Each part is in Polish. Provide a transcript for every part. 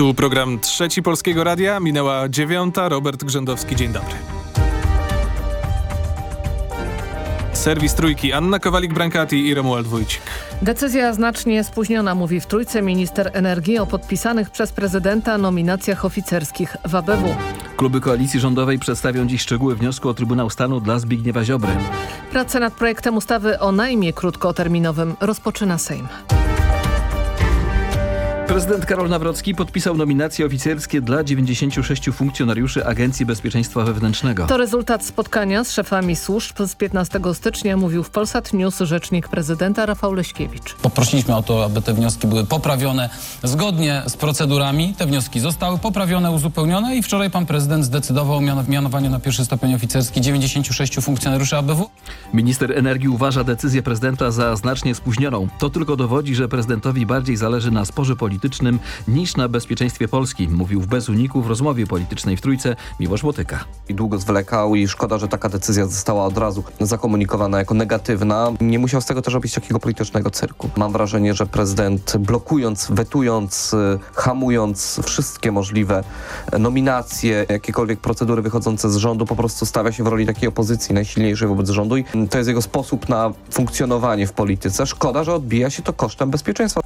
Tu program Trzeci Polskiego Radia. Minęła dziewiąta. Robert Grzędowski, dzień dobry. Serwis Trójki. Anna Kowalik-Brankati i Romuald Wójcik. Decyzja znacznie spóźniona, mówi w Trójce minister energii o podpisanych przez prezydenta nominacjach oficerskich w ABW. Kluby koalicji rządowej przedstawią dziś szczegóły wniosku o Trybunał Stanu dla Zbigniewa Ziobry. Pracę nad projektem ustawy o najmie krótkoterminowym rozpoczyna Sejm. Prezydent Karol Nawrocki podpisał nominacje oficerskie dla 96 funkcjonariuszy Agencji Bezpieczeństwa Wewnętrznego. To rezultat spotkania z szefami służb z 15 stycznia, mówił w Polsat News rzecznik prezydenta Rafał Leśkiewicz. Poprosiliśmy o to, aby te wnioski były poprawione zgodnie z procedurami. Te wnioski zostały poprawione, uzupełnione i wczoraj pan prezydent zdecydował o miano- mianowaniu na pierwszy stopień oficerski 96 funkcjonariuszy ABW. Minister energii uważa decyzję prezydenta za znacznie spóźnioną. To tylko dowodzi, że prezydentowi bardziej zależy na sporze politycznym niż na bezpieczeństwie Polski, mówił w Bez Uniku w rozmowie politycznej w Trójce Miłosz Łotyka. i długo zwlekał i szkoda, że taka decyzja została od razu zakomunikowana jako negatywna. Nie musiał z tego też robić takiego politycznego cyrku. Mam wrażenie, że prezydent blokując, wetując, y, hamując wszystkie możliwe nominacje, jakiekolwiek procedury wychodzące z rządu, po prostu stawia się w roli takiej opozycji najsilniejszej wobec rządu i to jest jego sposób na funkcjonowanie w polityce. Szkoda, że odbija się to kosztem bezpieczeństwa.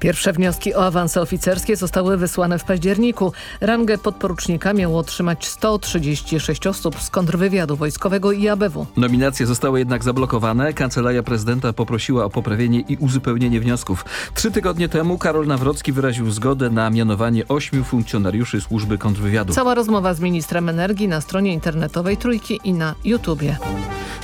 Pierwsze wnioski o awanse oficerskie zostały wysłane w październiku. Rangę podporucznika miało otrzymać 136 osób z kontrwywiadu wojskowego i ABW. Nominacje zostały jednak zablokowane. Kancelaria prezydenta poprosiła o poprawienie i uzupełnienie wniosków. Trzy tygodnie temu Karol Nawrocki wyraził zgodę na mianowanie ośmiu funkcjonariuszy służby kontrwywiadu. Cała rozmowa z ministrem energii na stronie internetowej Trójki i na YouTubie.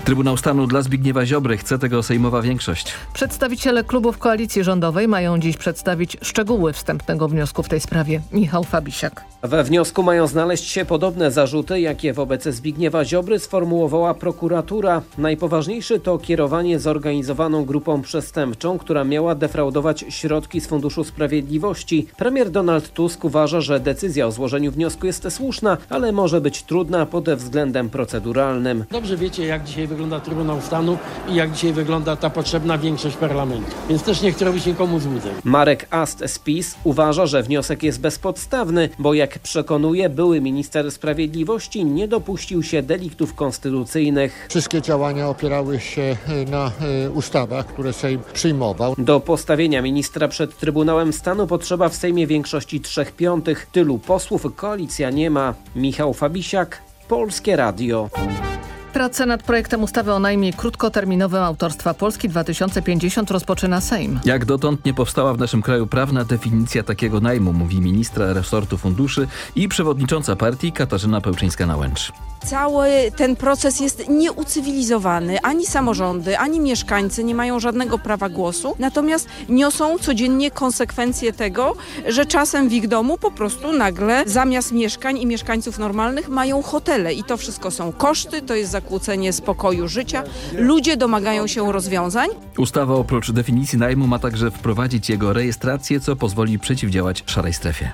Trybunał Stanu dla Zbigniewa Ziobry chce tego sejmowa większość. Przedstawiciele klubów koalicji rządowej mają dziś przedstawić szczegóły wstępnego wniosku w tej sprawie. Michał Fabisiak. We wniosku mają znaleźć się podobne zarzuty, jakie wobec Zbigniewa Ziobry sformułowała prokuratura. Najpoważniejszy to kierowanie zorganizowaną grupą przestępczą, która miała defraudować środki z Funduszu Sprawiedliwości. Premier Donald Tusk uważa, że decyzja o złożeniu wniosku jest słuszna, ale może być trudna pod względem proceduralnym. Dobrze wiecie, jak dzisiaj wygląda Trybunał Stanu i jak dzisiaj wygląda ta potrzebna większość parlamentu. Więc też nie chcę robić nikomu złudzeń. Marek Ast z PiS uważa, że wniosek jest bezpodstawny, bo jak przekonuje były minister sprawiedliwości, nie dopuścił się deliktów konstytucyjnych. Wszystkie działania opierały się e, na e, ustawach, które Sejm przyjmował. Do postawienia ministra przed Trybunałem Stanu potrzeba w Sejmie większości trzech piątych. Tylu posłów koalicja nie ma. Michał Fabisiak, Polskie Radio. Pracę nad projektem ustawy o najmie krótkoterminowym autorstwa Polski 2050 rozpoczyna Sejm. Jak dotąd nie powstała w naszym kraju prawna definicja takiego najmu, mówi ministra resortu funduszy i przewodnicząca partii Katarzyna Pełczyńska-Nałęcz. Cały ten proces jest nieucywilizowany. Ani samorządy, ani mieszkańcy nie mają żadnego prawa głosu, natomiast niosą codziennie konsekwencje tego, że czasem w ich domu po prostu nagle zamiast mieszkań i mieszkańców normalnych mają hotele i to wszystko są koszty, to jest zakłócenie spokoju życia. Ludzie domagają się rozwiązań. Ustawa oprócz definicji najmu ma także wprowadzić jego rejestrację, co pozwoli przeciwdziałać szarej strefie.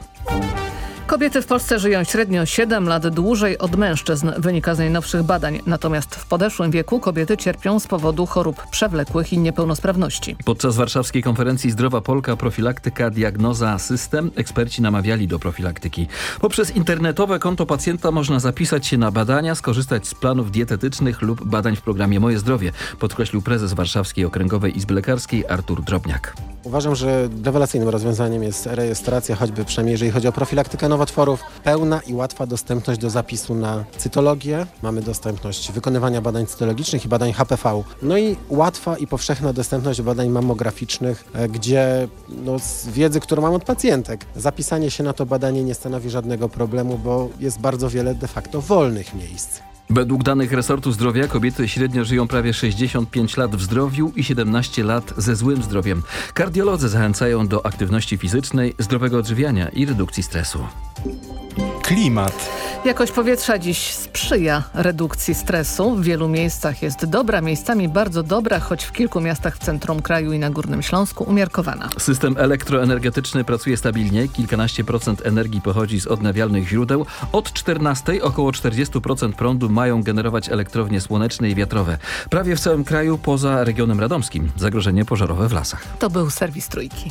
Kobiety w Polsce żyją średnio 7 lat dłużej od mężczyzn, wynika z najnowszych badań. Natomiast w podeszłym wieku kobiety cierpią z powodu chorób przewlekłych i niepełnosprawności. Podczas warszawskiej konferencji Zdrowa Polka Profilaktyka Diagnoza System eksperci namawiali do profilaktyki. Poprzez internetowe konto pacjenta można zapisać się na badania, skorzystać z planów dietetycznych lub badań w programie Moje Zdrowie, podkreślił prezes Warszawskiej Okręgowej Izby Lekarskiej Artur Drobniak. Uważam, że rewelacyjnym rozwiązaniem jest rejestracja, choćby przynajmniej jeżeli chodzi o profilaktykę nowotworów. Pełna i łatwa dostępność do zapisu na cytologię. Mamy dostępność wykonywania badań cytologicznych i badań HPV. No i łatwa i powszechna dostępność do badań mammograficznych, e, gdzie no, z wiedzy, którą mam od pacjentek, zapisanie się na to badanie nie stanowi żadnego problemu, bo jest bardzo wiele de facto wolnych miejsc. Według danych resortu zdrowia kobiety średnio żyją prawie 65 lat w zdrowiu i 17 lat ze złym zdrowiem. Kardiolodzy zachęcają do aktywności fizycznej, zdrowego odżywiania i redukcji stresu. Klimat. Jakość powietrza dziś sprzyja redukcji stresu. W wielu miejscach jest dobra, miejscami bardzo dobra, choć w kilku miastach w centrum kraju i na Górnym Śląsku umiarkowana. System elektroenergetyczny pracuje stabilnie. Kilkanaście procent energii pochodzi z odnawialnych źródeł. Od 14 około 40% prądu mają generować elektrownie słoneczne i wiatrowe. Prawie w całym kraju poza regionem radomskim. Zagrożenie pożarowe w lasach. To był serwis Trójki.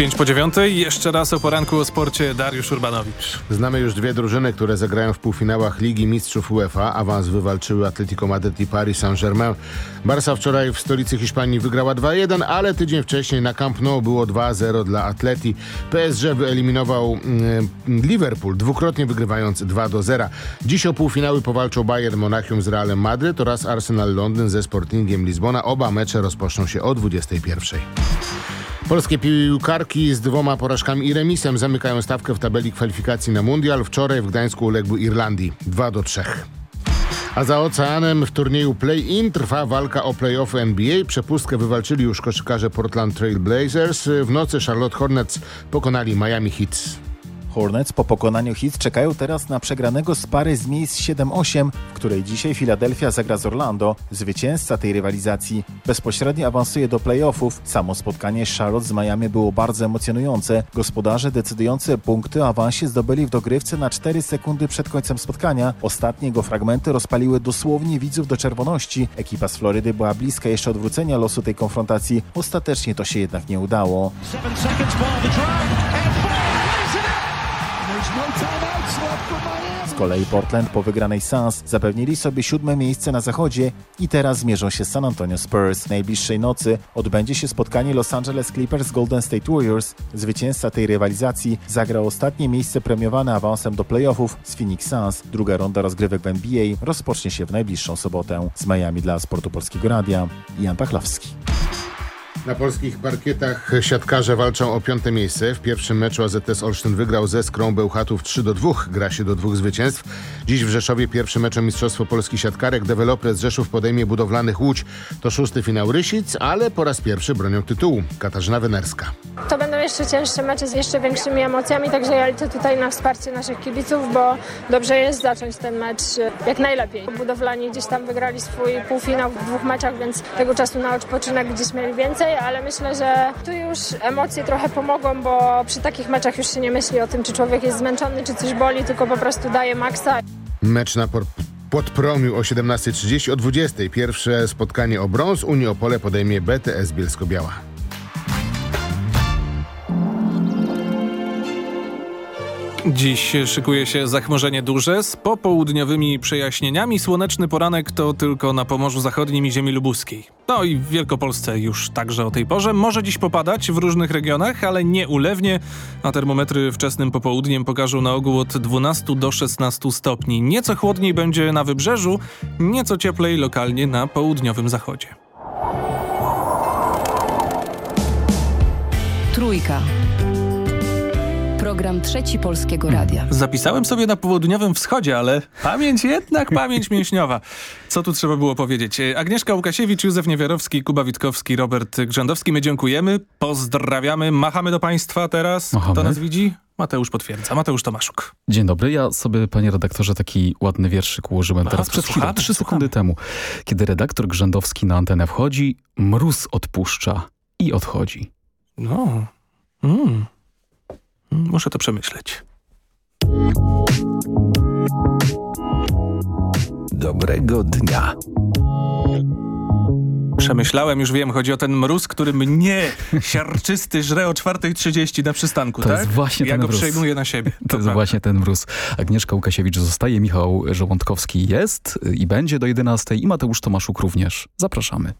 5 po dziewiątej. Jeszcze raz o poranku o sporcie Dariusz Urbanowicz. Znamy już dwie drużyny, które zagrają w półfinałach Ligi Mistrzów UEFA. Awans wywalczyły Atletico Madrid i Paris Saint-Germain. Barca wczoraj w stolicy Hiszpanii wygrała 2-1, ale tydzień wcześniej na Camp Nou było 2-0 dla Atleti. PSG wyeliminował mm, Liverpool, dwukrotnie wygrywając 2-0. Dziś o półfinały powalczą Bayern Monachium z Realem Madryt oraz Arsenal Londyn ze Sportingiem Lizbona. Oba mecze rozpoczną się o 21. Polskie piłkarki z dwoma porażkami i remisem zamykają stawkę w tabeli kwalifikacji na mundial. Wczoraj w Gdańsku uległy Irlandii 2 do 3. A za oceanem w turnieju Play-In trwa walka o play-off NBA. Przepustkę wywalczyli już koszykarze Portland Trail Blazers. W nocy Charlotte Hornets pokonali Miami Heat. Hornets po pokonaniu Heat czekają teraz na przegranego z pary z miejsc 7-8, w której dzisiaj Philadelphia zagra z Orlando. Zwycięzca tej rywalizacji bezpośrednio awansuje do playoffów. Samo spotkanie Charlotte z Miami było bardzo emocjonujące. Gospodarze decydujące punkty o awansie zdobyli w dogrywce na 4 sekundy przed końcem spotkania. Ostatnie jego fragmenty rozpaliły dosłownie widzów do czerwoności. Ekipa z Florydy była bliska jeszcze odwrócenia losu tej konfrontacji. Ostatecznie to się jednak nie udało. Kolei Portland po wygranej Suns zapewnili sobie siódme miejsce na zachodzie i teraz zmierzą się San Antonio Spurs. Najbliższej nocy odbędzie się spotkanie Los Angeles Clippers Golden State Warriors. Zwycięzca tej rywalizacji zagra ostatnie miejsce premiowane awansem do playoffów z Phoenix Suns. Druga ronda rozgrywek w NBA rozpocznie się w najbliższą sobotę. Z Miami dla Sportu Polskiego Radia Jan Pachlowski. Na polskich parkietach siatkarze walczą o piąte miejsce. W pierwszym meczu AZS Olsztyn wygrał ze Skrą Bełchatów 3 do 2. Gra się do dwóch zwycięstw. Dziś w Rzeszowie pierwszy mecz o Mistrzostwo Polski Siatkarek. Deweloper z Rzeszów podejmie budowlanych Łódź. To szósty finał Rysic, ale po raz pierwszy bronią tytułu. Katarzyna Wenerska. To będą jeszcze cięższe mecze z jeszcze większymi emocjami, także ja liczę tutaj na wsparcie naszych kibiców, bo dobrze jest zacząć ten mecz jak najlepiej. Budowlani gdzieś tam wygrali swój półfinał w dwóch meczach, więc tego czasu na odpoczynek gdzieś mieli więcej, ale myślę, że tu już emocje trochę pomogą, bo przy takich meczach już się nie myśli o tym, czy człowiek jest zmęczony, czy coś boli, tylko po prostu daje maksa. Mecz na por- Podpromiu o 17.30 o 20.00. Pierwsze spotkanie o brąz Unii Opole podejmie BTS Bielsko-Biała. Dziś szykuje się zachmurzenie duże z popołudniowymi przejaśnieniami. Słoneczny poranek to tylko na Pomorzu Zachodnim i ziemi lubuskiej. No i w Wielkopolsce już także o tej porze. Może dziś popadać w różnych regionach, ale nie ulewnie, a termometry wczesnym popołudniem pokażą na ogół od 12 do 16 stopni. Nieco chłodniej będzie na wybrzeżu, nieco cieplej lokalnie na południowym zachodzie. Trójka. Program Trzeci Polskiego Radia. Zapisałem sobie na południowym wschodzie, ale pamięć jednak pamięć mięśniowa. Co tu trzeba było powiedzieć? Agnieszka Łukasiewicz, Józef Niewiarowski, Kuba Witkowski, Robert Grzędowski. My dziękujemy, pozdrawiamy, machamy do państwa teraz. Machamy. Kto nas widzi? Mateusz potwierdza. Mateusz Tomaszuk. Dzień dobry. Ja sobie, panie redaktorze, taki ładny wierszyk ułożyłem Aha, teraz przed chwilą, trzy sekundy temu. Kiedy redaktor Grzędowski na antenę wchodzi, mróz odpuszcza i odchodzi. No. Mm. Muszę to przemyśleć. Dobrego dnia. Przemyślałem, już wiem, chodzi o ten mróz, który mnie, siarczysty, żre o 4.30 na przystanku, To tak? jest właśnie ja ten go mróz. przejmuję na siebie. To jest prawda. właśnie ten mróz. Agnieszka Łukasiewicz zostaje, Michał Żołądkowski jest i będzie do 11 i Mateusz Tomaszuk również. Zapraszamy.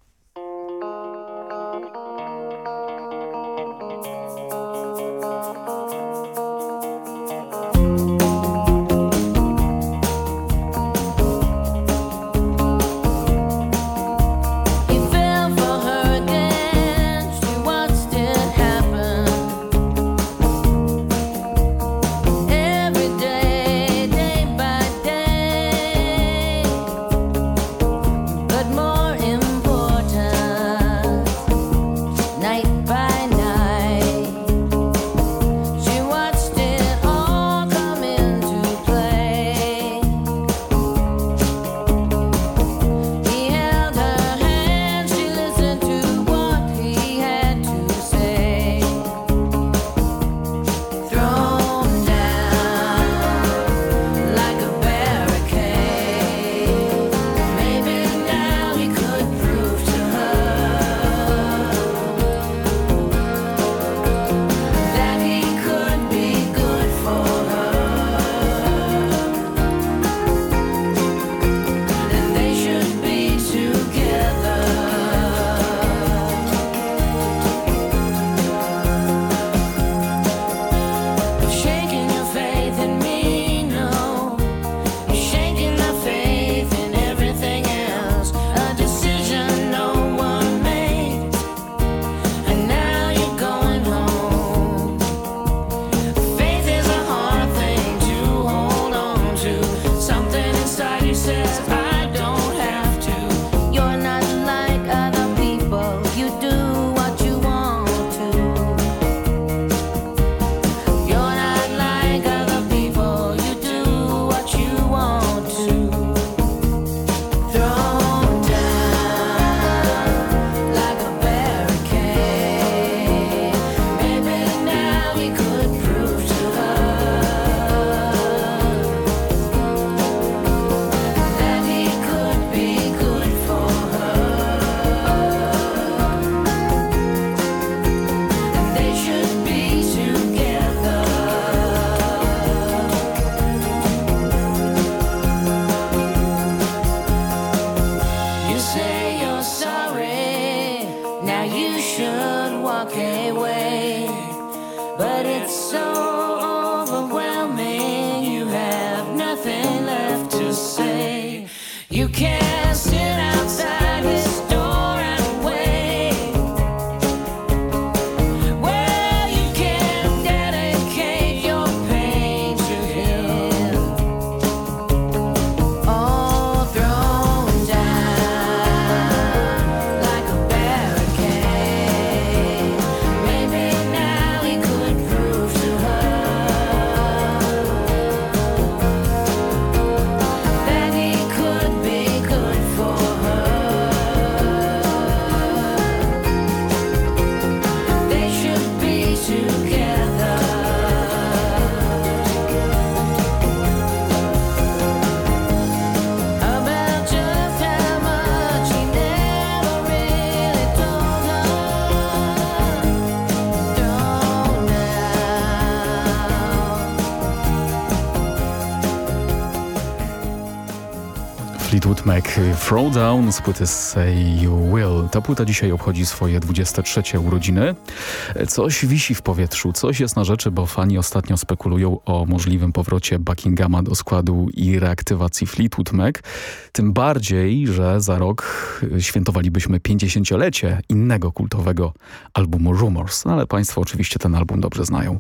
Throwdown z płyty Say You Will. Ta płyta dzisiaj obchodzi swoje 23 urodziny. Coś wisi w powietrzu, coś jest na rzeczy, bo fani ostatnio spekulują o możliwym powrocie Buckinghama do składu i reaktywacji Fleetwood Mac. Tym bardziej, że za rok świętowalibyśmy 50-lecie innego kultowego albumu Rumors. No, ale państwo oczywiście ten album dobrze znają.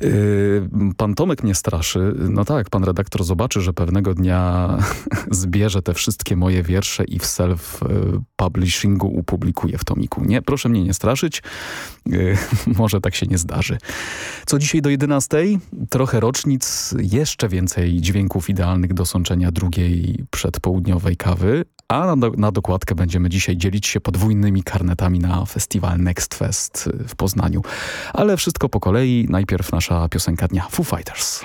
Yy, Pan Tomek mnie straszy. No tak, pan redaktor zobaczy, że pewnego dnia zbierze te wszystkie moje wiersze i w self-publishingu upublikuje w tomiku. Nie, proszę mnie nie straszyć. Yy, Może tak się nie zdarzy. Co dzisiaj do 11? Trochę rocznic, jeszcze więcej dźwięków idealnych do sączenia drugiej przedpołudniowej kawy, a na, do, na dokładkę będziemy dzisiaj dzielić się podwójnymi karnetami na festiwal Next Fest w Poznaniu. Ale wszystko po kolei. Najpierw nasza piosenka dnia Foo Fighters.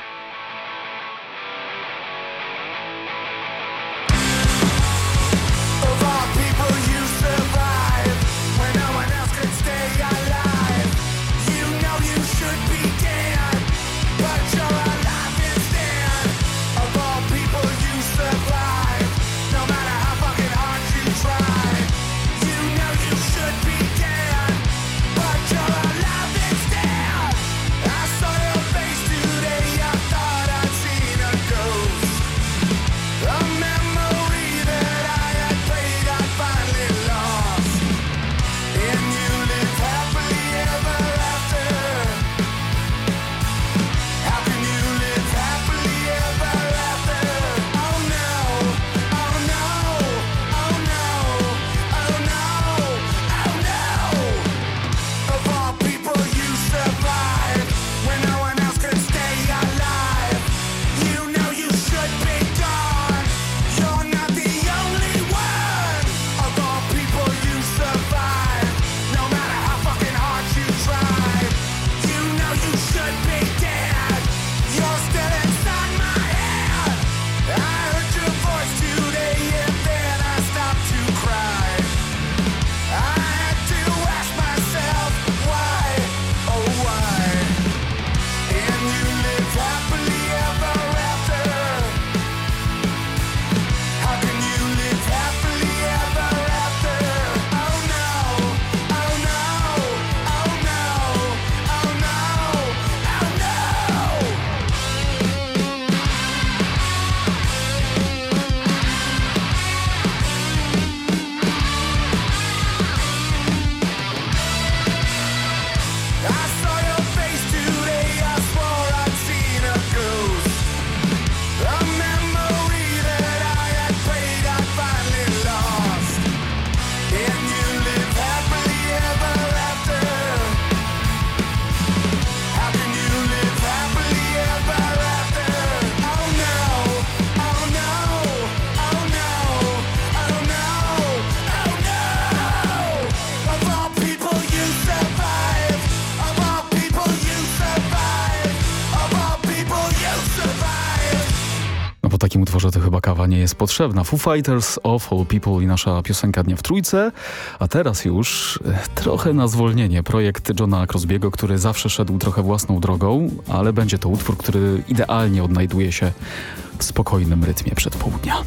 Kawa nie jest potrzebna. Foo Fighters, of All People i nasza piosenka dnia w trójce. A teraz już e, trochę na zwolnienie. Projekt Johna Crosbiego, który zawsze szedł trochę własną drogą, ale będzie to utwór, który idealnie odnajduje się w spokojnym rytmie przedpołudnia.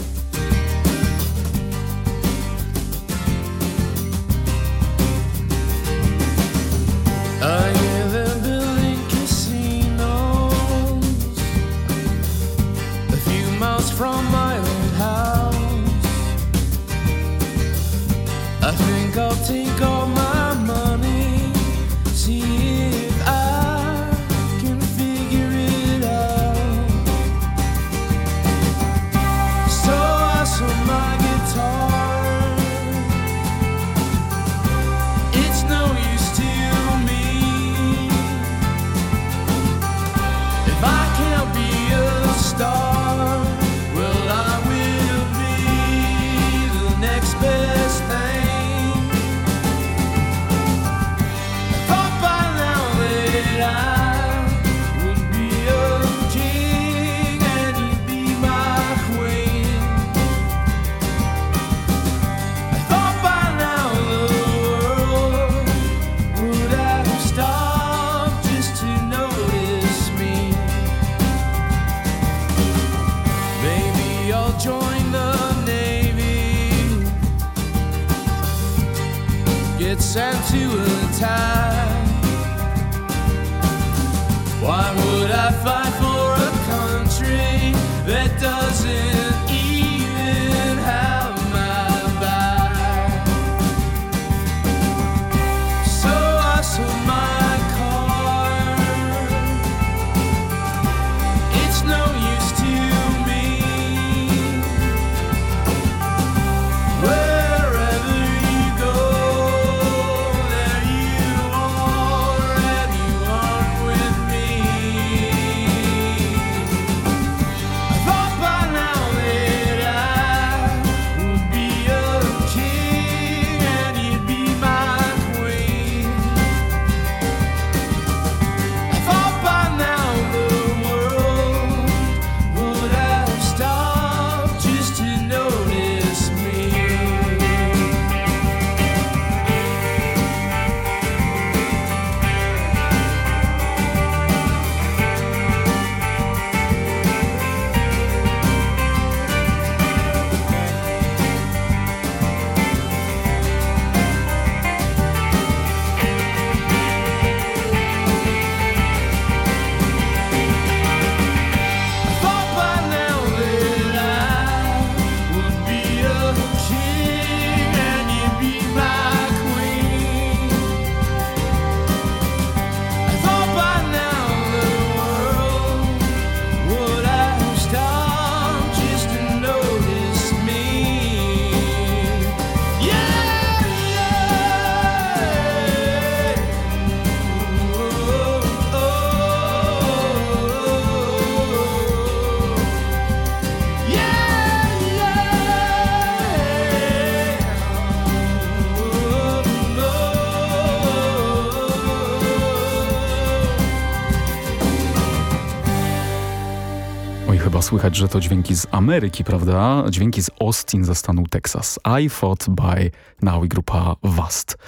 słychać, że to dźwięki z Ameryki, prawda? Dźwięki z Austin ze stanu Texas. I Fought by Now i grupa Vast.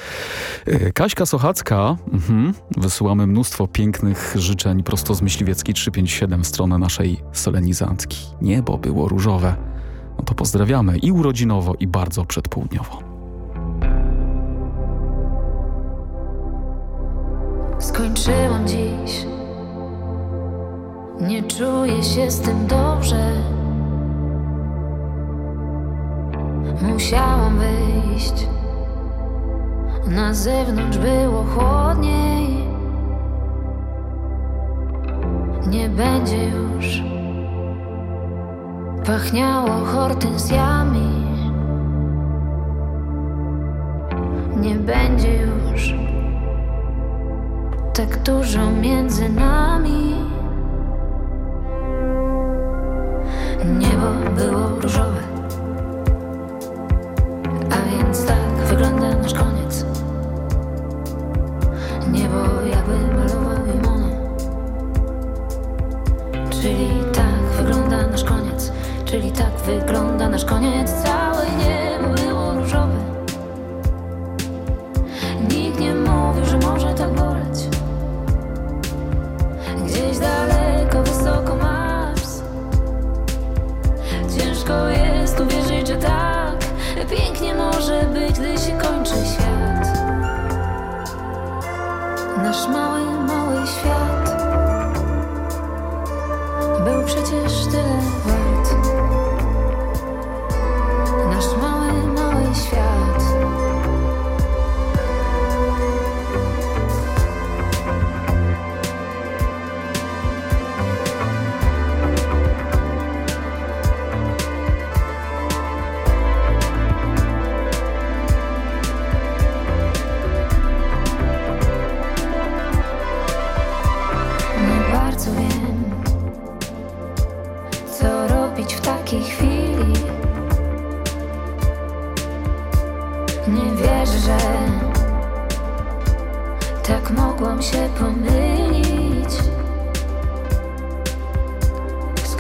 E, Kaśka Sochacka, mhm. wysyłamy mnóstwo pięknych życzeń prosto z Myśliwiecki 357 w stronę naszej solenizantki. Niebo było różowe. No to pozdrawiamy i urodzinowo, i bardzo przedpołudniowo. Skończyłam dziś nie czuję się z tym dobrze. Musiałam wyjść. Na zewnątrz było chłodniej. Nie będzie już. Pachniało hortensjami. Nie będzie już tak dużo między nami.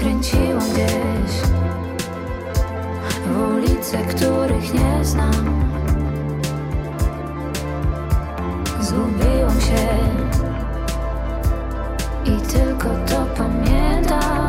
kręciło gdzieś w ulice, których nie znam. Zgubiłam się i tylko to pamiętam.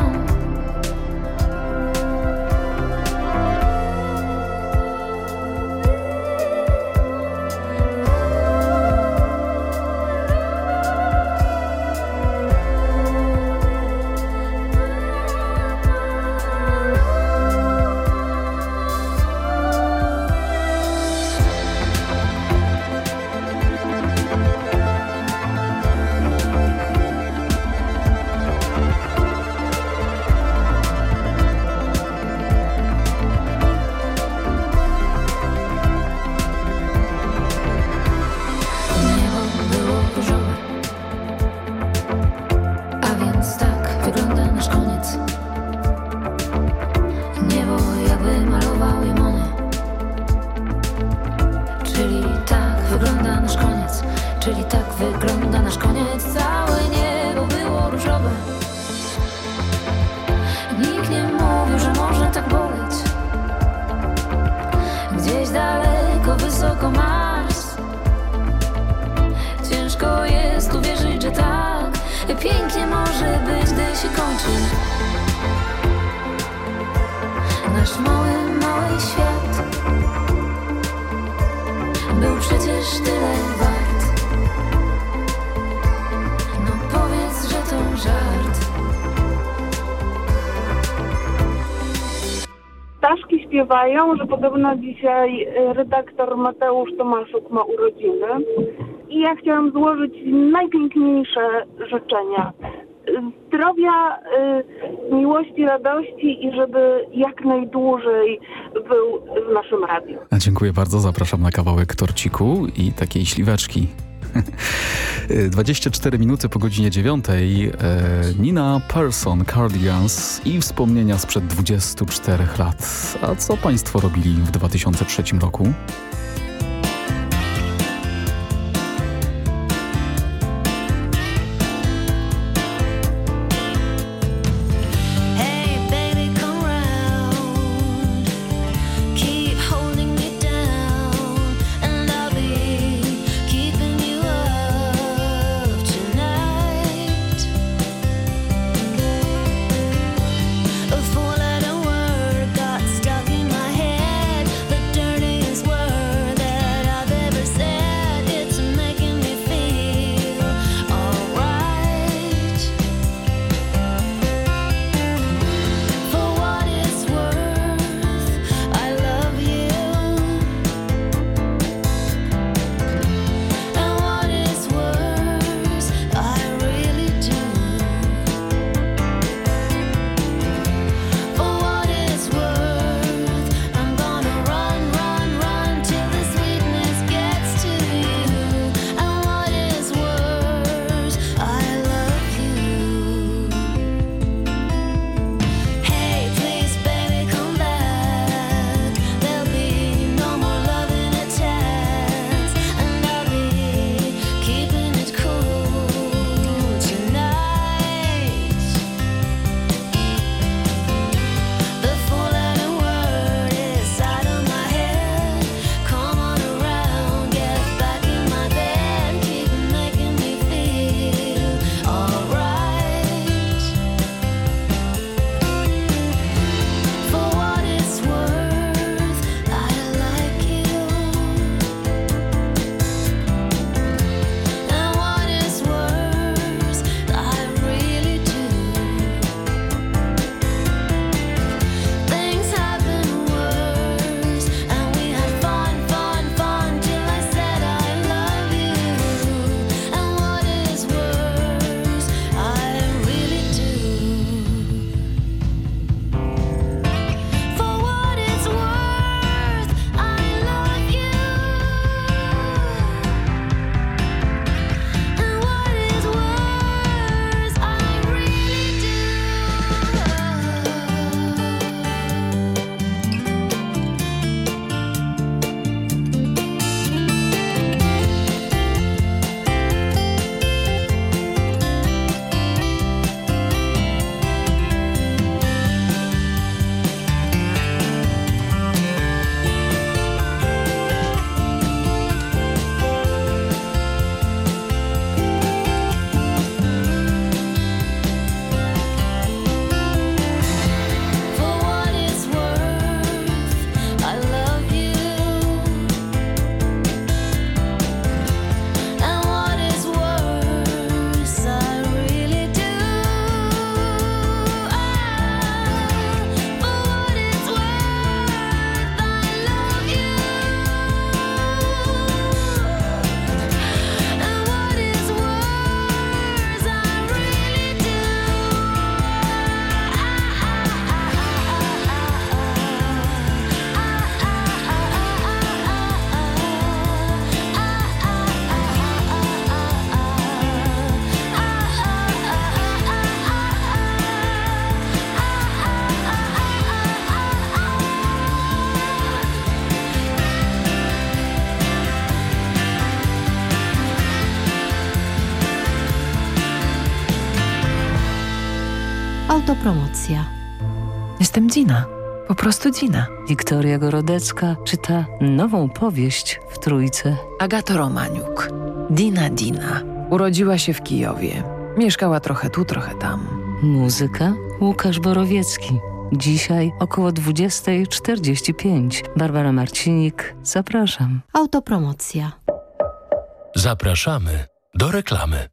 nagrywają, że podobno dzisiaj y, redaktor Mateusz Tomaszuk ma urodziny. I ja chciałam złożyć najpiękniejsze życzenia. Zdrowia, y, miłości, radości i żeby jak najdłużej był w naszym radiu. Dziękuję bardzo. Zapraszam na kawałek torciku i takiej śliweczki. 24 minuty po godzinie 9 e, Nina Persson Cardigans i wspomnienia sprzed 24 lat. A co Państwo robili w 2003 roku? pasja. Jestem Dzina, po prostu Dzina. Wiktoria Gorodecka czyta nową powieść w Trójce. Agato Romaniuk, Dina Dina, urodziła się w Kijowie. Mieszkała trochę tu, trochę tam. Muzyka Łukasz Borowiecki. Dzisiaj około 20.45. Barbara Marcinik, zapraszam. Autopromocja. Zapraszamy do reklamy.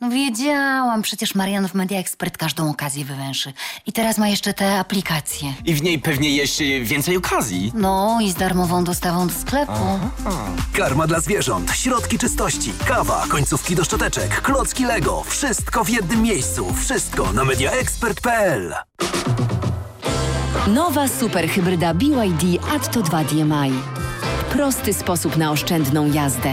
No wiedziałam, przecież Marian w Media Expert każdą okazję wywęszy. I teraz ma jeszcze te aplikacje. I w niej pewnie jeszcze więcej okazji. No i z darmową dostawą do sklepu. Karma dla zwierząt, środki czystości, kawa, końcówki do szczoteczek, klocki Lego. Wszystko w jednym miejscu. Wszystko na mediaexpert.pl. Nowa superhybryda BYD Atto 2 DMI. Prosty sposób na oszczędną jazdę.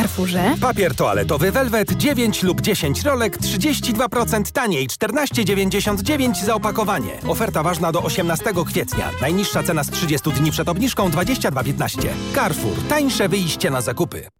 Carrefourze? Papier toaletowy Velvet 9 lub 10 rolek 32% taniej 14,99 za opakowanie. Oferta ważna do 18 kwietnia. Najniższa cena z 30 dni przed obniżką 22,15. Carrefour. Tańsze wyjście na zakupy.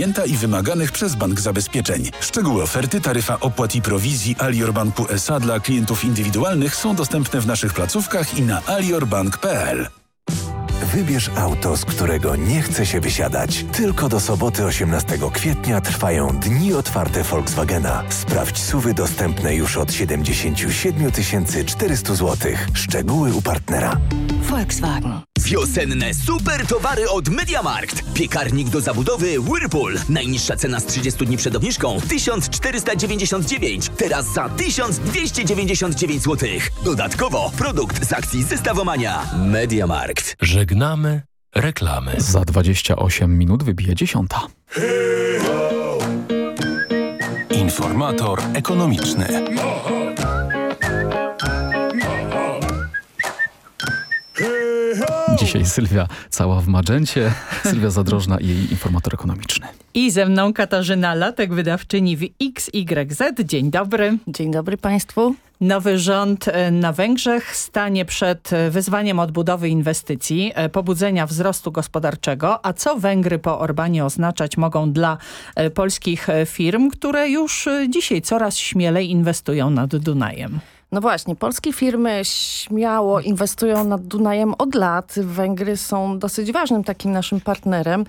i wymaganych przez bank zabezpieczeń. Szczegóły oferty, taryfa opłat i prowizji Alior Banku SA dla klientów indywidualnych są dostępne w naszych placówkach i na aliorbank.pl. Wybierz auto, z którego nie chce się wysiadać. Tylko do soboty 18 kwietnia trwają dni otwarte Volkswagena. Sprawdź suwy dostępne już od 77 400 zł. Szczegóły u partnera. Volkswagen. Wiosenne super towary od MediaMarkt. Piekarnik do zabudowy Whirlpool. Najniższa cena z 30 dni przed obniżką 1499. Teraz za 1299 zł. Dodatkowo produkt z akcji Zestawomania. MediaMarkt. Żegnamy reklamy. Za 28 minut wybije dziesiąta. Informator ekonomiczny. Dzisiaj Sylwia cała w magencie. Sylwia Zadrożna i jej informator ekonomiczny. I ze mną Katarzyna Latek, wydawczyni w XYZ. Dzień dobry. Dzień dobry Państwu. Nowy rząd e, na Węgrzech stanie przed e, wyzwaniem odbudowy inwestycji, e, pobudzenia wzrostu gospodarczego. A co Węgry po Orbanie oznaczać mogą dla polskich firm, które już dzisiaj coraz śmielej inwestują nad Dunajem? No właśnie, polskie firmy śmiało inwestują nad Dunajem od lat. Węgry są dosyć ważnym takim naszym partnerem.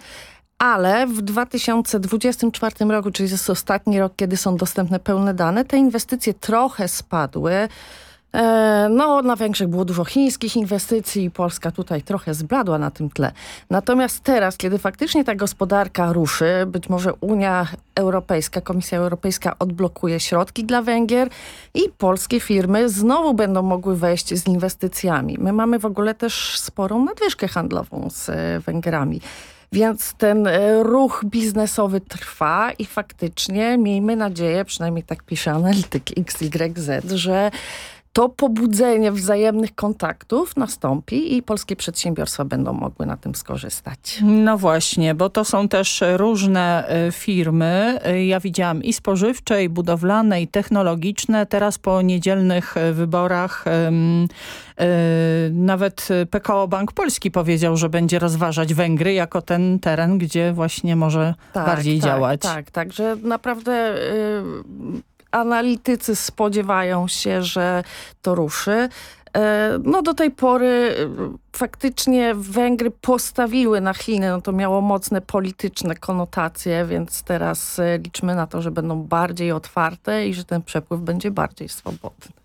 Ale w 2024 roku, czyli jest ostatni rok, kiedy są dostępne pełne dane, te inwestycje trochę spadły. E, No, na Węgrzech było dużo chińskich inwestycji i Polska tutaj trochę zbladła na tym tle. Natomiast teraz, kiedy faktycznie ta gospodarka ruszy, być może Unia Europejska, Komisja Europejska odblokuje środki dla Węgier i polskie firmy znowu będą mogły wejść z inwestycjami. My mamy w ogóle też sporą nadwyżkę handlową z e, Węgrami. Więc ten e, ruch biznesowy trwa i faktycznie miejmy nadzieję, przynajmniej tak pisze analityk XYZ, że to pobudzenie wzajemnych kontaktów nastąpi i polskie przedsiębiorstwa będą mogły na tym skorzystać. No właśnie, bo to są też różne e, firmy. E, Ja widziałam i spożywcze, i budowlane, i technologiczne. Teraz po niedzielnych e, wyborach nawet PKO Bank Polski powiedział, że będzie rozważać Węgry jako ten teren, gdzie właśnie może bardziej tak, działać. Tak, także naprawdę y, analitycy spodziewają się, że to ruszy. E, No do tej pory y, faktycznie Węgry postawiły na Chiny, no to miało mocne polityczne konotacje, więc teraz y, liczmy na to, że będą bardziej otwarte i że ten przepływ będzie bardziej swobodny.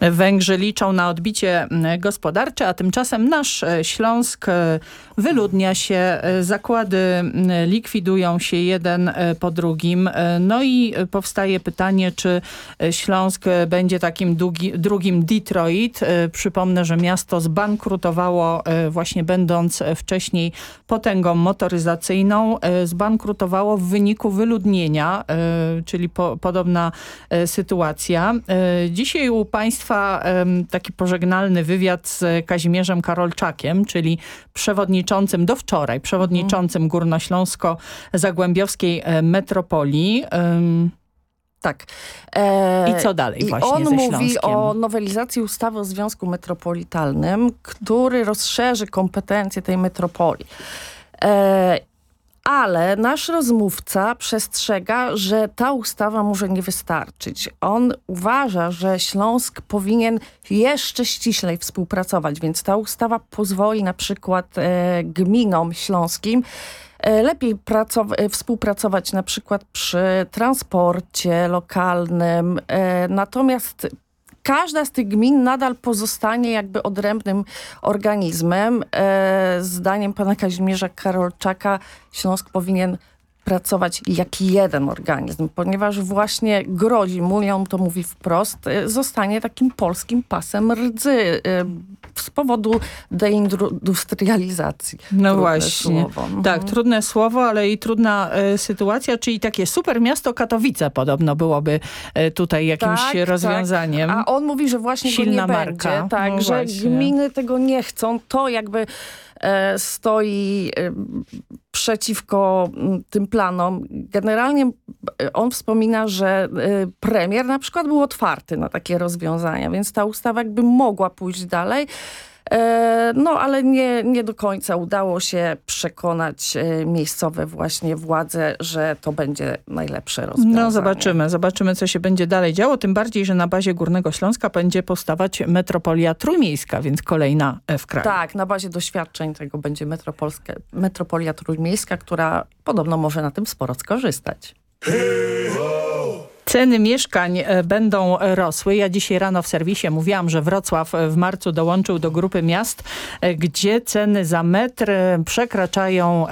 Węgrzy liczą na odbicie m, gospodarcze, a tymczasem nasz e, Śląsk e, wyludnia się, e, zakłady m, likwidują się jeden po drugim. No i powstaje pytanie, czy Śląsk będzie takim drugim Detroit. Przypomnę, że miasto zbankrutowało właśnie będąc wcześniej potęgą motoryzacyjną. Zbankrutowało w wyniku wyludnienia, czyli po, podobna sytuacja. E, Dzisiaj u Państwa taki pożegnalny wywiad z Kazimierzem Karolczakiem, czyli przewodniczącym do wczoraj, przewodniczącym Górnośląsko-Zagłębiowskiej e, Metropolii. Tak. E, I co dalej I właśnie on ze mówi o nowelizacji ustawy o Związku Metropolitalnym, który rozszerzy kompetencje tej metropolii. Ale nasz rozmówca przestrzega, że ta ustawa może nie wystarczyć. On uważa, że Śląsk powinien jeszcze ściślej współpracować, więc ta ustawa pozwoli na przykład e, gminom śląskim e, lepiej e, współpracować na przykład przy transporcie lokalnym. E, Natomiast każda z tych gmin nadal pozostanie jakby odrębnym organizmem. E, Zdaniem pana Kazimierza Karolczaka Śląsk powinien pracować jak jeden organizm, ponieważ właśnie grozi mu, on to mówi wprost, e, zostanie takim polskim pasem rdzy e, z powodu deindustrializacji. No Trudne właśnie. słowo. Mhm. Tak, trudne słowo, ale i trudna e, sytuacja, czyli takie super miasto Katowice podobno byłoby e, tutaj jakimś Tak, rozwiązaniem. Tak. A on mówi, że właśnie Silna go nie marka. będzie. Tak, No że właśnie. gminy tego nie chcą. To jakby stoi e, przeciwko tym planom. Generalnie e, on wspomina, że e, premier na przykład był otwarty na takie rozwiązania, więc ta ustawa jakby mogła pójść dalej. E, No, ale nie, nie do końca udało się przekonać e, miejscowe właśnie władze, że to będzie najlepsze rozwiązanie. No zobaczymy, zobaczymy co się będzie dalej działo, tym bardziej, że na bazie Górnego Śląska będzie powstawać metropolia trójmiejska, więc kolejna w kraju. Tak, na bazie doświadczeń tego będzie metropolskie, metropolia trójmiejska, która podobno może na tym sporo skorzystać. Ceny mieszkań e, będą rosły. Ja dzisiaj rano w serwisie mówiłam, że Wrocław e, w marcu dołączył do grupy miast, e, gdzie ceny za metr przekraczają,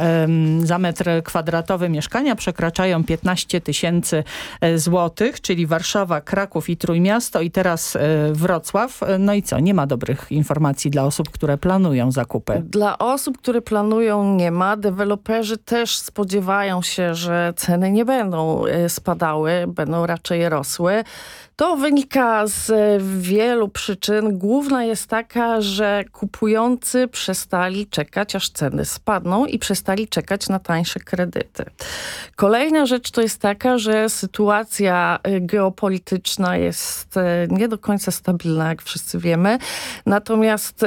za metr kwadratowy mieszkania przekraczają 15 tysięcy złotych, czyli Warszawa, Kraków i Trójmiasto i teraz Wrocław. No i co? Nie ma dobrych informacji dla osób, które planują zakupy. Dla osób, które planują nie ma, deweloperzy też spodziewają się, że ceny nie będą spadały, będą raczej rosły. To wynika z e, wielu przyczyn. Główna jest taka, że kupujący przestali czekać, aż ceny spadną i przestali czekać na tańsze kredyty. Kolejna rzecz to jest taka, że sytuacja e, geopolityczna jest e, nie do końca stabilna, jak wszyscy wiemy. Natomiast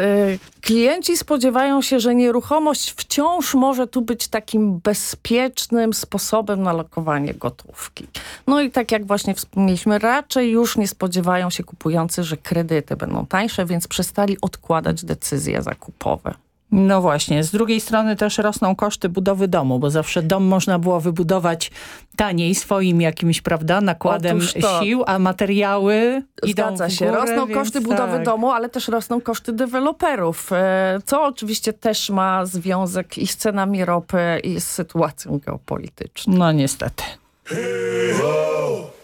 klienci spodziewają się, że nieruchomość wciąż może tu być takim bezpiecznym sposobem na lokowanie gotówki. No i tak jak właśnie wspomnieliśmy, raczej już nie spodziewają się kupujący, że kredyty będą tańsze, więc przestali odkładać decyzje zakupowe. No właśnie, z drugiej strony też rosną koszty budowy domu, bo zawsze dom można było wybudować taniej swoim jakimś, prawda, nakładem sił, a materiały idą Zgadza się. górę, Rosną koszty budowy tak. domu, ale też rosną koszty deweloperów, e, co oczywiście też ma związek i z cenami ropy, i z sytuacją geopolityczną. No niestety.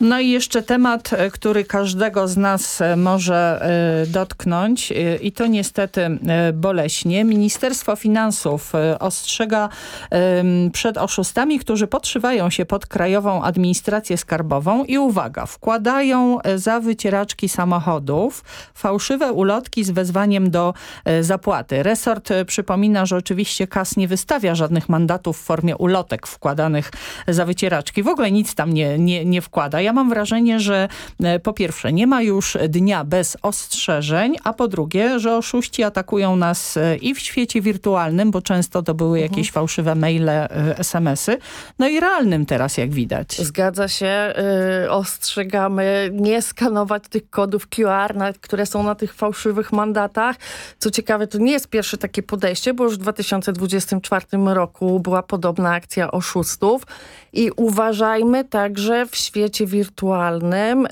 No i jeszcze temat, e, który każdego z nas e, może e, dotknąć i to niestety boleśnie. Ministerstwo Finansów ostrzega przed oszustami, którzy podszywają się pod Krajową Administrację Skarbową i uwaga, wkładają za wycieraczki samochodów fałszywe ulotki z wezwaniem do zapłaty. Resort przypomina, że oczywiście KAS nie wystawia żadnych mandatów w formie ulotek wkładanych za wycieraczki. W ogóle nic tam nie, nie, nie wkłada. Ja mam wrażenie, że e, po pierwsze nie ma już dnia bez ostrzeżeń, a po drugie, że oszuści atakują nas e, i w świecie wirtualnym, bo często to były jakieś fałszywe maile, e, SMS-y, no i realnym teraz jak widać. Zgadza się. y, ostrzegamy nie skanować tych kodów QR, na, które są na tych fałszywych mandatach. Co ciekawe, to nie jest pierwsze takie podejście, bo już w 2024 roku była podobna akcja oszustów. I uważajmy także w świecie wirtualnym. Y,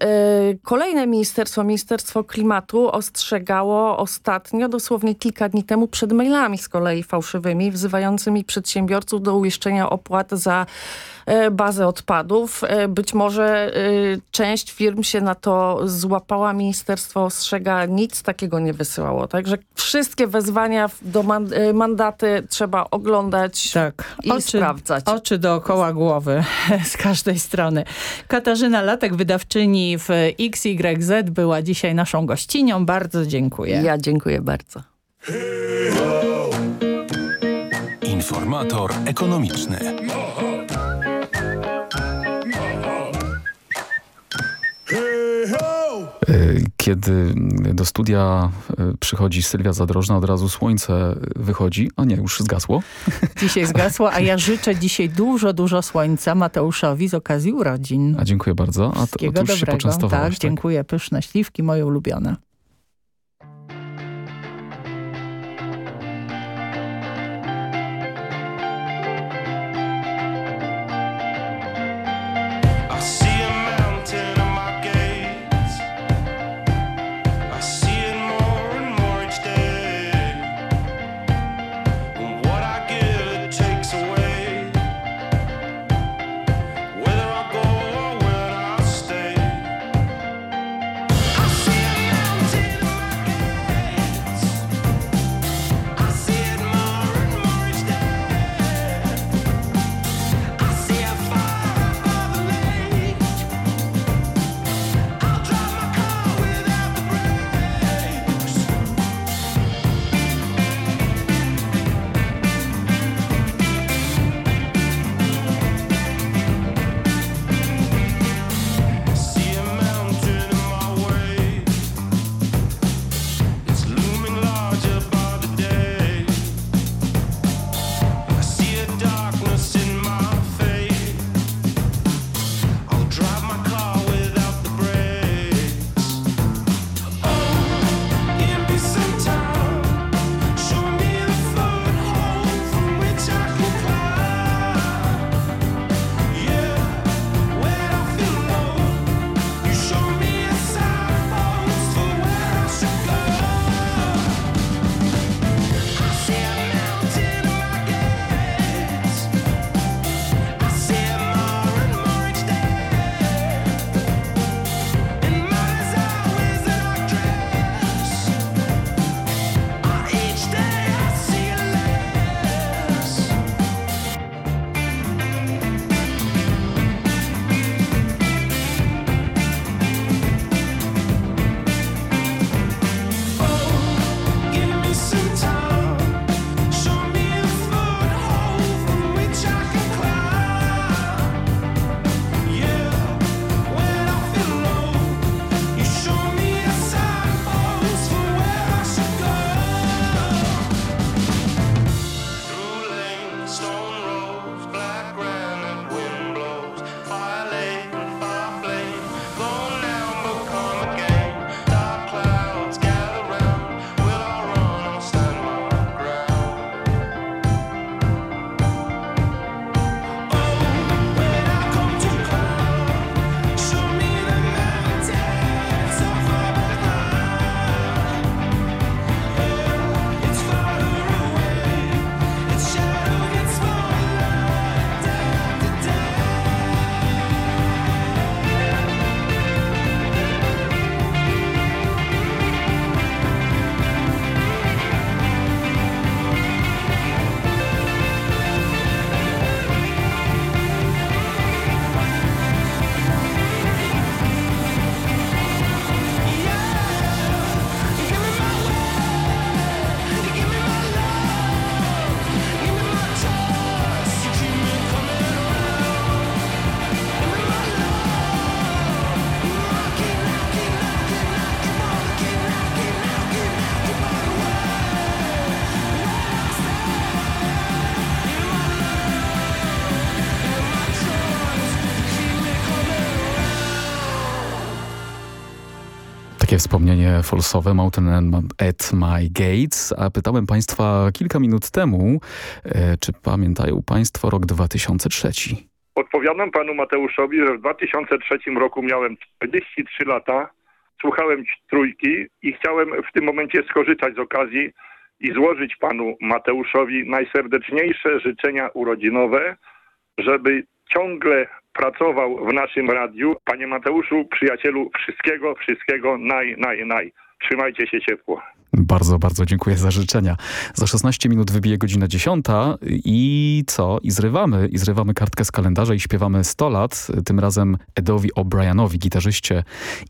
kolejne ministerstwo, Ministerstwo Klimatu ostrzegało ostatnio, dosłownie kilka dni temu, przed mailami z kolei fałszywymi, wzywającymi przedsiębiorców do uiszczenia opłat za e, bazę odpadów. E, Być może e, część firm się na to złapała, ministerstwo ostrzega, nic takiego nie wysyłało. Także wszystkie wezwania do man mandaty trzeba oglądać Tak, i oczy, sprawdzać. oczy dookoła głowy z każdej strony. Katarzyna Latek, wydawczyni w XYZ była dzisiaj naszą gościnią. Bardzo dziękuję. Ja dziękuję bardzo. Informator ekonomiczny. Kiedy do studia y, przychodzi Sylwia Zadrożna, od razu słońce wychodzi, a nie, już zgasło. Dzisiaj zgasło, a ja życzę dzisiaj dużo, dużo słońca Mateuszowi z okazji urodzin. A dziękuję bardzo. A to, już się dobrego. poczęstowałeś, Tak, dziękuję. Pyszne śliwki, moje ulubione. Wspomnienie folsowe Mountain at My Gates. A pytałem Państwa kilka minut temu, e, czy pamiętają Państwo rok 2003? Odpowiadam panu Mateuszowi, że w 2003 roku miałem 43 lata, słuchałem trójki i chciałem w tym momencie skorzystać z okazji i złożyć panu Mateuszowi najserdeczniejsze życzenia urodzinowe, żeby ciągle pracował w naszym radiu. Panie Mateuszu, przyjacielu, wszystkiego, wszystkiego naj, naj, naj. Trzymajcie się ciepło. Bardzo, bardzo dziękuję za życzenia. Za 16 minut wybije godzina 10 i co? I zrywamy, i zrywamy kartkę z kalendarza i śpiewamy 100 lat, tym razem Edowi O'Brienowi, gitarzyście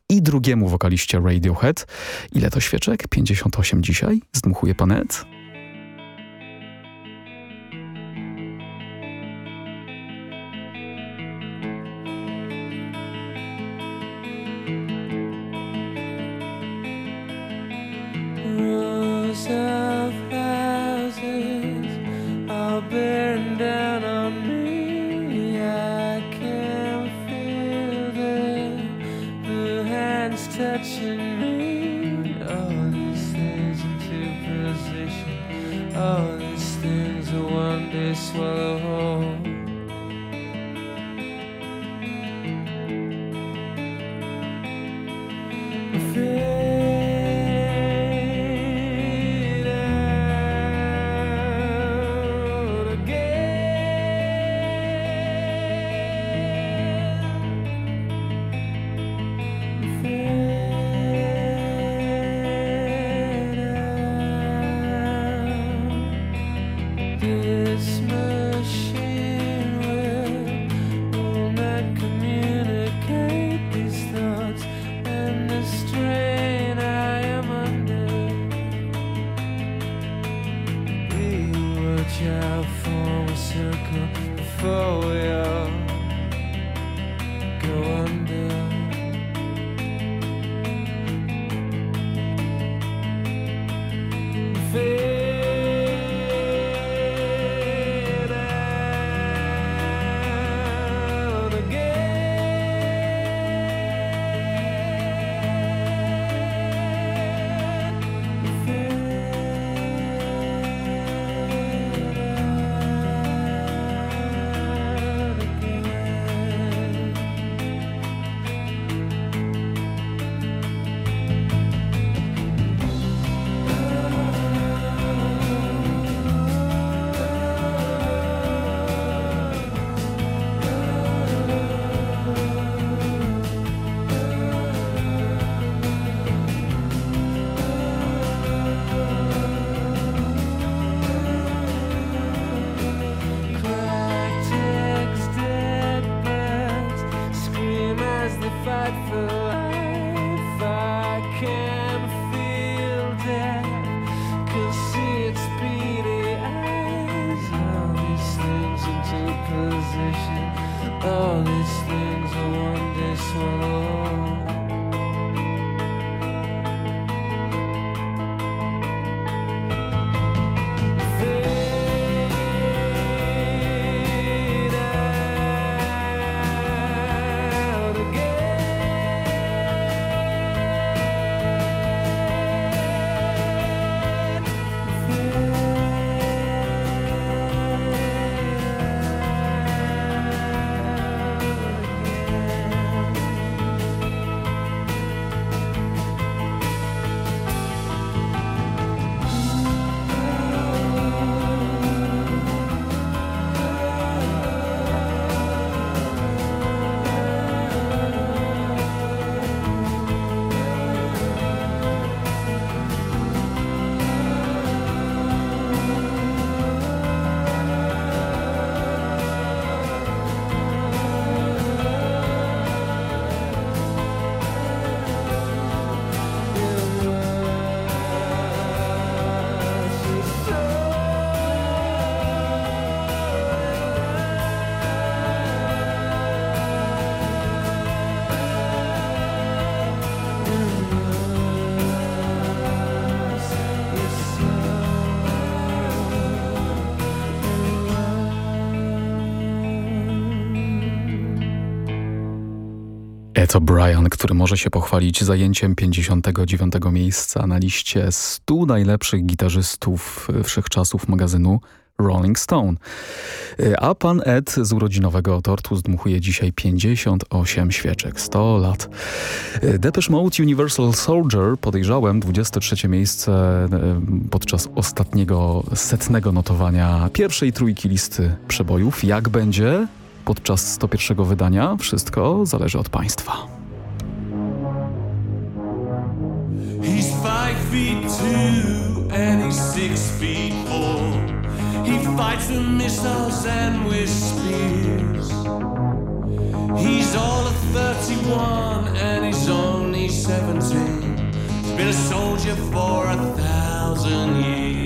i drugiemu wokaliście Radiohead. Ile to świeczek? 58 dzisiaj? Zdmuchuje pan Ed? Ed O'Brien, który może się pochwalić zajęciem 59 miejsca na liście 100 najlepszych gitarzystów wszechczasów magazynu Rolling Stone. A pan Ed z urodzinowego tortu zdmuchuje dzisiaj 58 świeczek, 100 lat. Depeche Mode Universal Soldier, podejrzałem 23 miejsce podczas ostatniego setnego notowania pierwszej trójki listy przebojów. Jak będzie podczas 101 wydania? Wszystko zależy od państwa. He's five feet two and he's six feet four. He fights with missiles and with spears. He's all of 31 and he's only 17. He's been a soldier for a thousand years.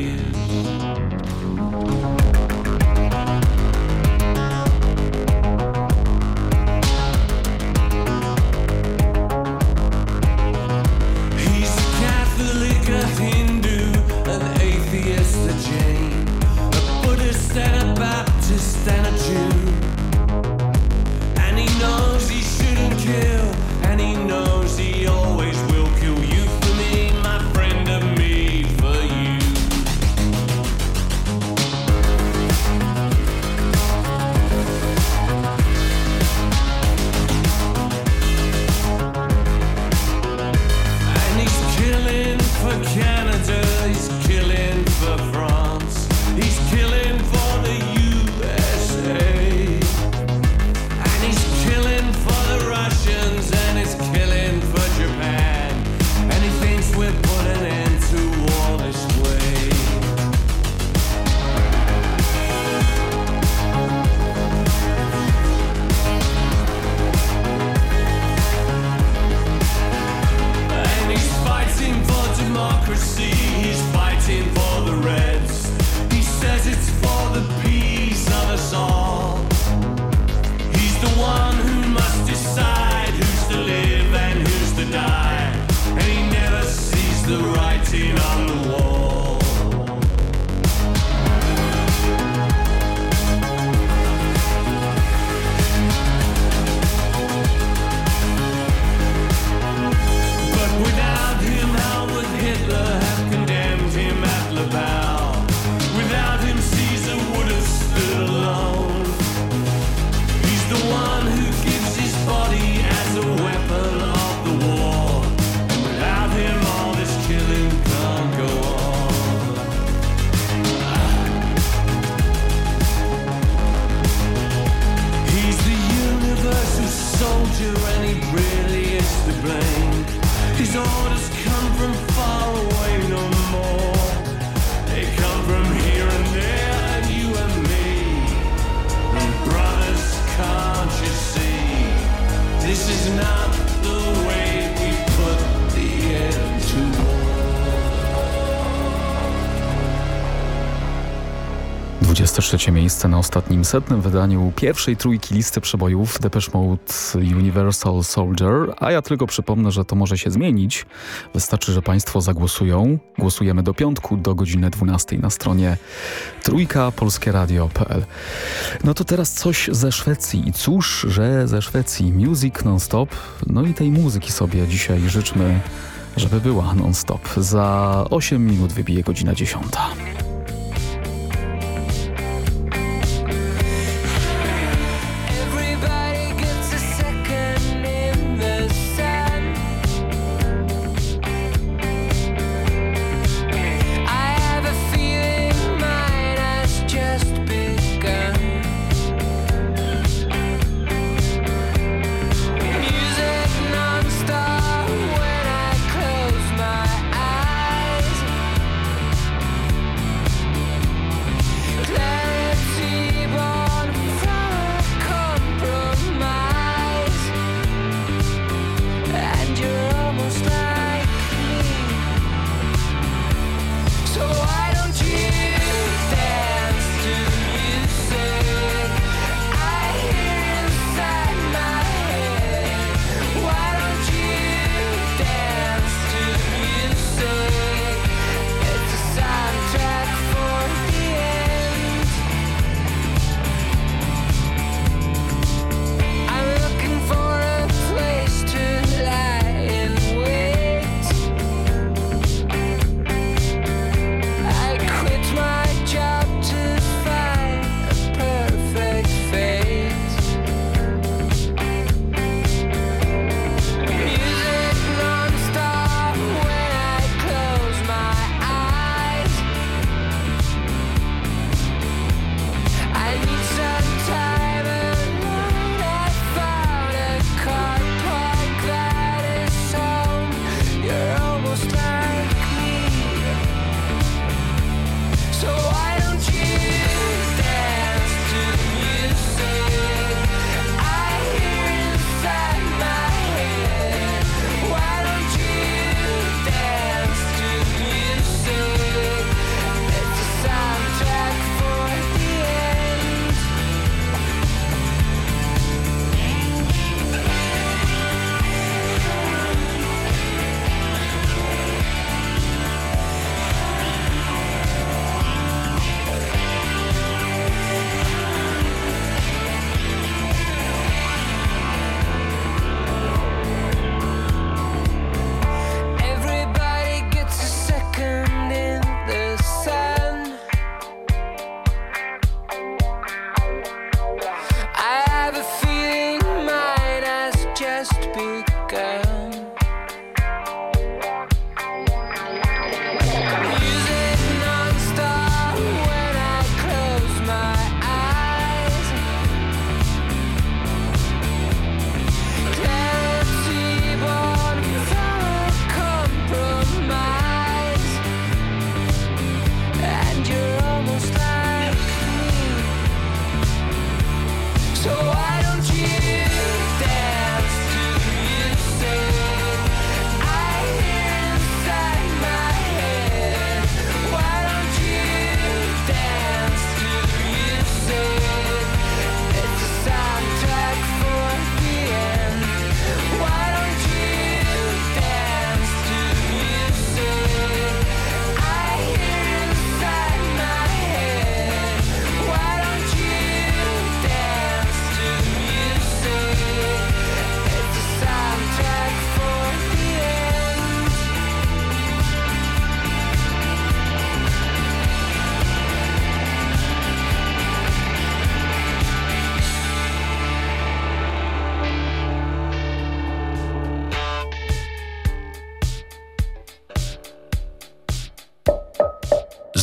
23 miejsce na ostatnim setnym wydaniu pierwszej trójki listy przebojów Depeche Mode Universal Soldier, a ja tylko przypomnę, że to może się zmienić. Wystarczy, że Państwo zagłosują. Głosujemy do piątku do godziny 12 na stronie trójkapolskieradio.pl No to teraz coś ze Szwecji i cóż, że ze Szwecji Music non-stop, no i tej muzyki sobie dzisiaj życzmy, żeby była non-stop. Za 8 minut wybije godzina 10.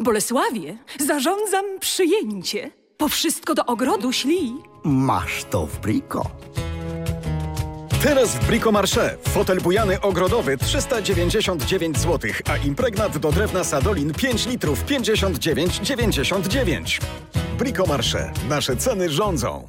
Bolesławie, zarządzam przyjęcie. Po wszystko do ogrodu śli. Masz to w Brico. Teraz w Brico Marché. Fotel bujany ogrodowy 399 zł, a impregnat do drewna Sadolin 5 litrów 59,99. Brico Marché. Nasze ceny rządzą.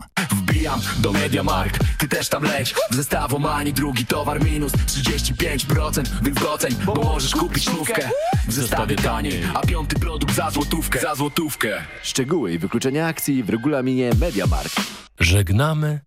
Wbijam do MediaMarkt, ty też tam leć. W zestawu mani drugi towar minus 35% wygodzeń, bo możesz kupić nówkę. W zestawie taniej, a piąty produkt za złotówkę. Za złotówkę. Szczegóły i wykluczenia akcji w regulaminie MediaMarkt. Żegnamy